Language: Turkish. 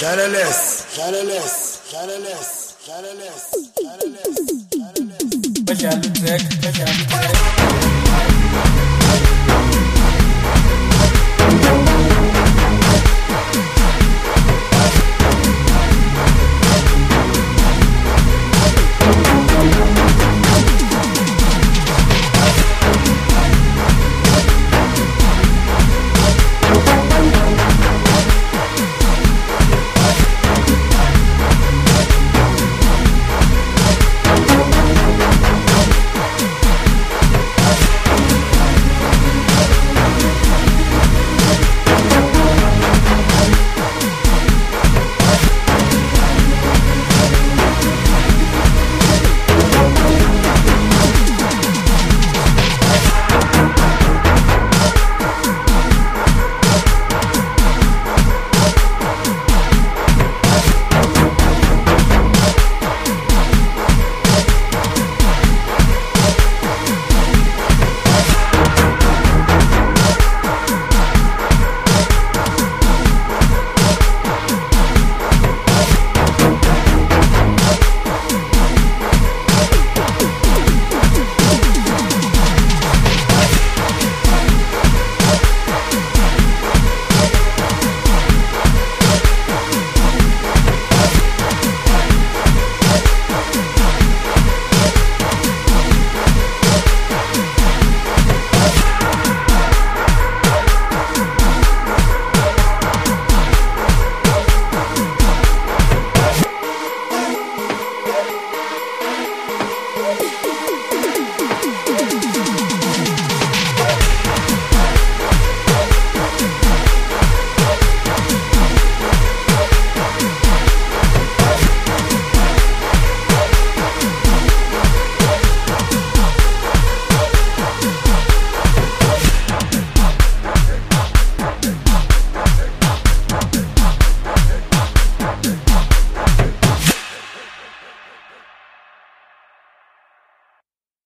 Shadowless, shadowless, shadowless. Special track, special track.